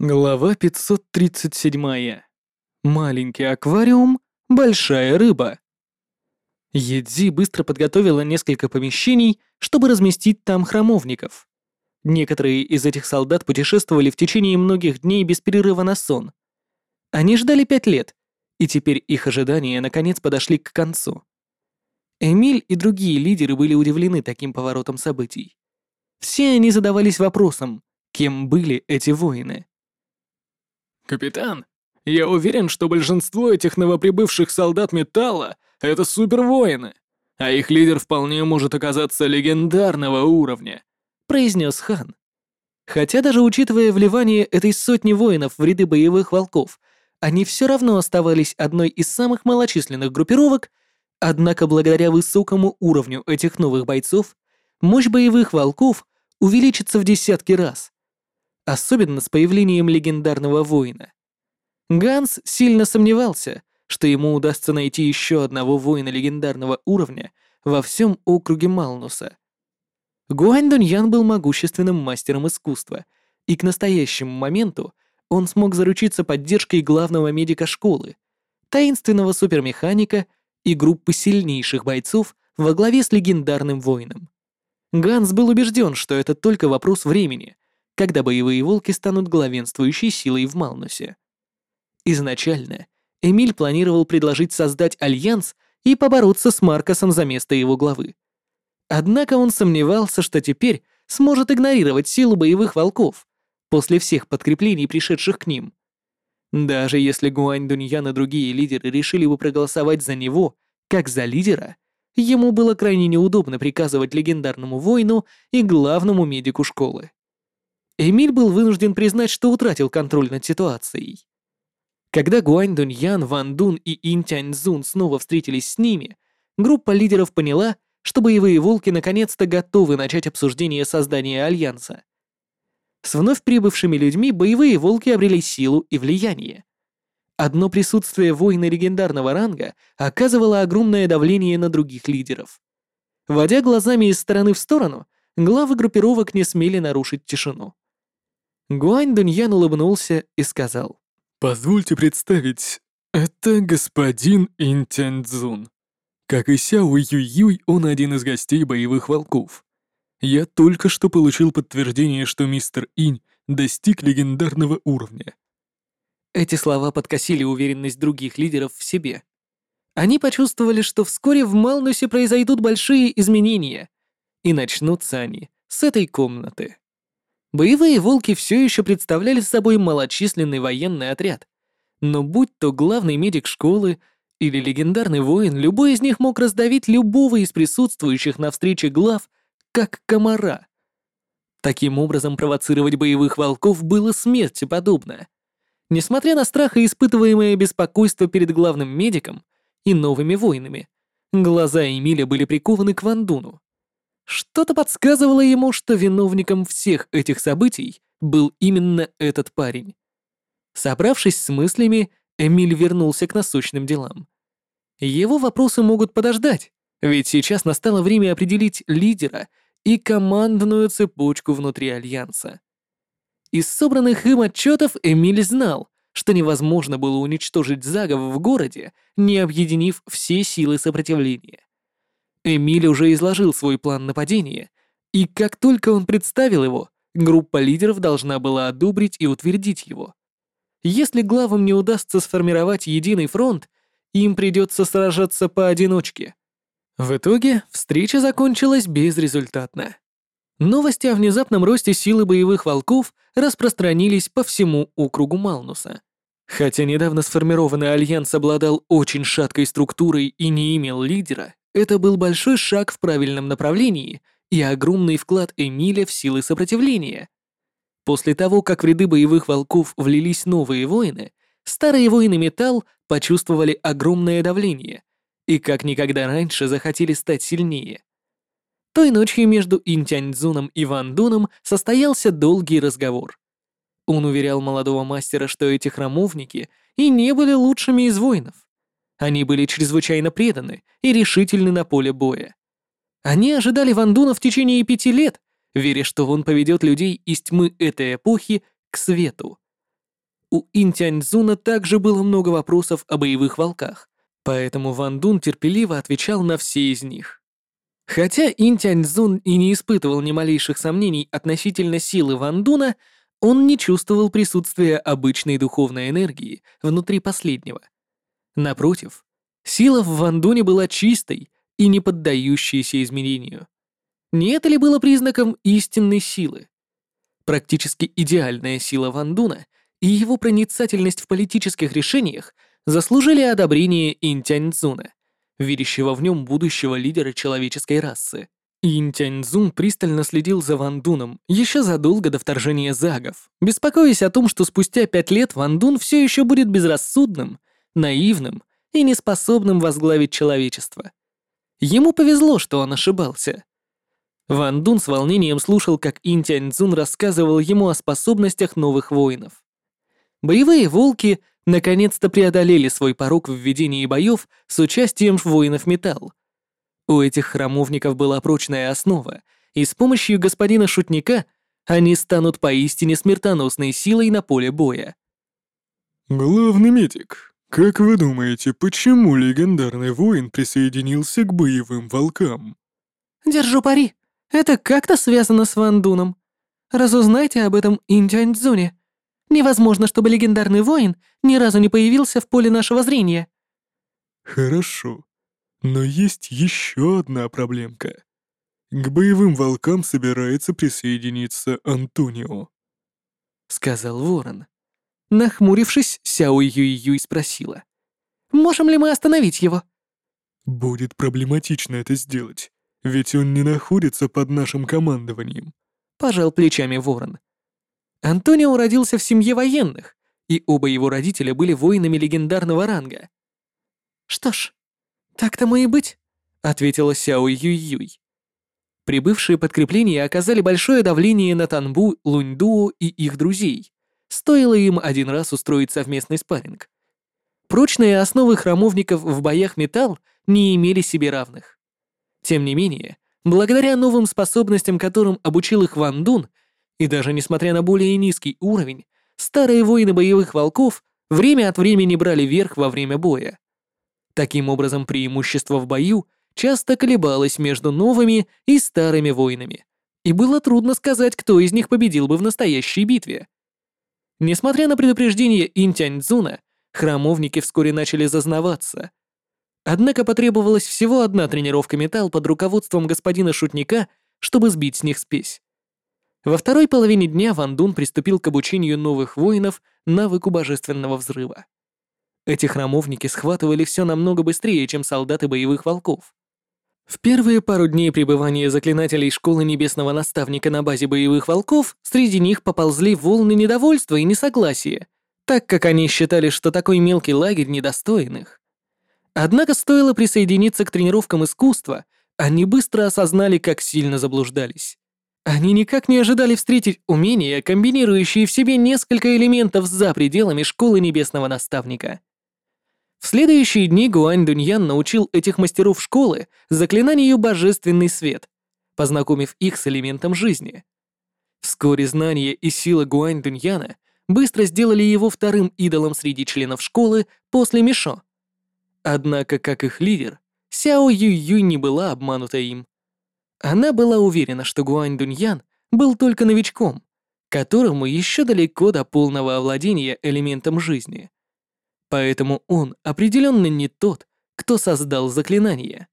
Глава 537. Маленький аквариум, большая рыба. Едзи быстро подготовила несколько помещений, чтобы разместить там храмовников. Некоторые из этих солдат путешествовали в течение многих дней без перерыва на сон. Они ждали пять лет, и теперь их ожидания наконец подошли к концу. Эмиль и другие лидеры были удивлены таким поворотом событий. Все они задавались вопросом, кем были эти воины. «Капитан, я уверен, что большинство этих новоприбывших солдат металла — это супервоины, а их лидер вполне может оказаться легендарного уровня», — произнес хан. Хотя даже учитывая вливание этой сотни воинов в ряды боевых волков, они все равно оставались одной из самых малочисленных группировок, однако благодаря высокому уровню этих новых бойцов, мощь боевых волков увеличится в десятки раз особенно с появлением легендарного воина. Ганс сильно сомневался, что ему удастся найти еще одного воина легендарного уровня во всем округе Малнуса. Гуань Дуньян был могущественным мастером искусства, и к настоящему моменту он смог заручиться поддержкой главного медика школы, таинственного супермеханика и группы сильнейших бойцов во главе с легендарным воином. Ганс был убежден, что это только вопрос времени — когда боевые волки станут главенствующей силой в Малнусе. Изначально Эмиль планировал предложить создать альянс и побороться с Маркосом за место его главы. Однако он сомневался, что теперь сможет игнорировать силу боевых волков после всех подкреплений, пришедших к ним. Даже если Гуань Дуньян и другие лидеры решили бы проголосовать за него, как за лидера, ему было крайне неудобно приказывать легендарному воину и главному медику школы. Эмиль был вынужден признать, что утратил контроль над ситуацией. Когда Гуань Дуньян, Ван Дун и Ин Тяньцзун снова встретились с ними, группа лидеров поняла, что боевые волки наконец-то готовы начать обсуждение создания альянса. С вновь прибывшими людьми боевые волки обрели силу и влияние. Одно присутствие воина легендарного ранга оказывало огромное давление на других лидеров. Водя глазами из стороны в сторону, главы группировок не смели нарушить тишину. Гуань Дуньян улыбнулся и сказал. «Позвольте представить, это господин Интяньцзун. Как и Сяо Юй-Юй, он один из гостей боевых волков. Я только что получил подтверждение, что мистер Инь достиг легендарного уровня». Эти слова подкосили уверенность других лидеров в себе. Они почувствовали, что вскоре в Малнусе произойдут большие изменения, и начнутся они с этой комнаты. Боевые волки все еще представляли собой малочисленный военный отряд. Но будь то главный медик школы или легендарный воин, любой из них мог раздавить любого из присутствующих на встрече глав, как комара. Таким образом, провоцировать боевых волков было смерти подобно. Несмотря на страх и испытываемое беспокойство перед главным медиком и новыми воинами, глаза Эмиля были прикованы к Вандуну. Что-то подсказывало ему, что виновником всех этих событий был именно этот парень. Собравшись с мыслями, Эмиль вернулся к насущным делам. Его вопросы могут подождать, ведь сейчас настало время определить лидера и командную цепочку внутри Альянса. Из собранных им отчетов Эмиль знал, что невозможно было уничтожить заговор в городе, не объединив все силы сопротивления. Эмиль уже изложил свой план нападения, и как только он представил его, группа лидеров должна была одобрить и утвердить его. Если главам не удастся сформировать единый фронт, им придется сражаться поодиночке. В итоге встреча закончилась безрезультатно. Новости о внезапном росте силы боевых волков распространились по всему округу Малнуса. Хотя недавно сформированный альянс обладал очень шаткой структурой и не имел лидера, это был большой шаг в правильном направлении и огромный вклад Эмиля в силы сопротивления. После того, как в ряды боевых волков влились новые воины, старые воины Металл почувствовали огромное давление и как никогда раньше захотели стать сильнее. Той ночью между Интяньцзуном и Ван Дуном состоялся долгий разговор. Он уверял молодого мастера, что эти храмовники и не были лучшими из воинов. Они были чрезвычайно преданы и решительны на поле боя. Они ожидали Вандуна в течение пяти лет, веря, что он поведет людей из тьмы этой эпохи к свету. У Интяньцзуна также было много вопросов о боевых волках, поэтому Ван Дун терпеливо отвечал на все из них. Хотя Интяньцзун и не испытывал ни малейших сомнений относительно силы Ван Дуна, он не чувствовал присутствия обычной духовной энергии внутри последнего. Напротив, сила в Ван Дуне была чистой и не поддающейся изменению. Не это ли было признаком истинной силы? Практически идеальная сила Ван Дуна и его проницательность в политических решениях заслужили одобрение Интяньцзуна, видящего в нем будущего лидера человеческой расы. Интяньцзун пристально следил за Ван Дуном еще задолго до вторжения загов, беспокоясь о том, что спустя пять лет Ван Дун все еще будет безрассудным, наивным и неспособным возглавить человечество. Ему повезло, что он ошибался. Ван Дун с волнением слушал, как Ин Тяньцзун рассказывал ему о способностях новых воинов. Боевые волки наконец-то преодолели свой порог в ведении боев с участием воинов металл. У этих храмовников была прочная основа, и с помощью господина Шутника они станут поистине смертоносной силой на поле боя. «Главный медик, как вы думаете, почему легендарный воин присоединился к боевым волкам?» «Держу пари. Это как-то связано с Ван Дуном. Разузнайте об этом Интяньцзуне. Невозможно, чтобы легендарный воин ни разу не появился в поле нашего зрения». «Хорошо. Но есть еще одна проблемка. К боевым волкам собирается присоединиться Антонио», — сказал Ворон. Нахмурившись, Сяо Юй-Юй спросила. «Можем ли мы остановить его?» «Будет проблематично это сделать, ведь он не находится под нашим командованием», — пожал плечами Ворон. Антонио родился в семье военных, и оба его родителя были воинами легендарного ранга. «Что ж, так тому и быть», — ответила Сяо Юй-Юй. Прибывшие подкрепления оказали большое давление на Танбу, Луньдуо и их друзей. Стоило им один раз устроить совместный спарринг. Прочные основы храмовников в боях металл не имели себе равных. Тем не менее, благодаря новым способностям, которым обучил их Ван Дун, и даже несмотря на более низкий уровень, старые воины боевых волков время от времени брали верх во время боя. Таким образом, преимущество в бою часто колебалось между новыми и старыми воинами, и было трудно сказать, кто из них победил бы в настоящей битве. Несмотря на предупреждение Интяньцзуна, храмовники вскоре начали зазнаваться. Однако потребовалась всего одна тренировка металл под руководством господина Шутника, чтобы сбить с них спесь. Во второй половине дня Ван Дун приступил к обучению новых воинов навыку божественного взрыва. Эти храмовники схватывали все намного быстрее, чем солдаты боевых волков. В первые пару дней пребывания заклинателей школы небесного наставника на базе боевых волков среди них поползли волны недовольства и несогласия, так как они считали, что такой мелкий лагерь недостоин их. Однако стоило присоединиться к тренировкам искусства, они быстро осознали, как сильно заблуждались. Они никак не ожидали встретить умения, комбинирующие в себе несколько элементов за пределами школы небесного наставника. В следующие дни Гуань Дуньян научил этих мастеров школы заклинанию «Божественный свет», познакомив их с элементом жизни. Вскоре знания и сила Гуань Дуньяна быстро сделали его вторым идолом среди членов школы после Мишо. Однако, как их лидер, Сяо Юй Юй не была обманута им. Она была уверена, что Гуань Дуньян был только новичком, которому еще далеко до полного овладения элементом жизни. Поэтому он определенно не тот, кто создал заклинание.